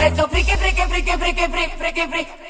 Arresto, friki, friki, friki, friki, friki, friki, friki.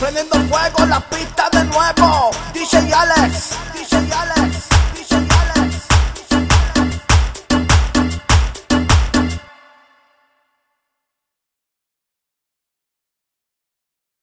Prendiendo fuego las pistas de nuevo. DJ Alex.